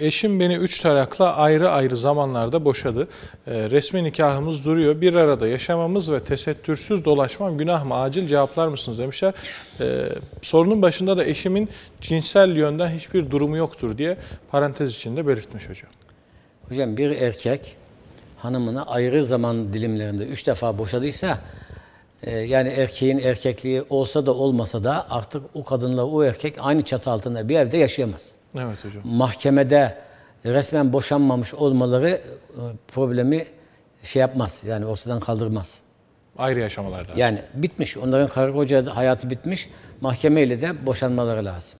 eşim beni üç talakla ayrı ayrı zamanlarda boşadı. Ee, resmi nikahımız duruyor. Bir arada yaşamamız ve tesettürsüz dolaşmam günah mı? Acil cevaplar mısınız demişler. Ee, sorunun başında da eşimin cinsel yönden hiçbir durumu yoktur diye parantez içinde belirtmiş hocam. Hocam bir erkek hanımını ayrı zaman dilimlerinde üç defa boşadıysa e, yani erkeğin erkekliği olsa da olmasa da artık o kadınla o erkek aynı çatı altında bir evde yaşayamaz. Evet hocam. Mahkemede resmen boşanmamış olmaları e, problemi şey yapmaz yani ortadan kaldırmaz. Ayrı yaşamalarda. Yani bitmiş onların karı koca hayatı bitmiş mahkemeyle de boşanmaları lazım.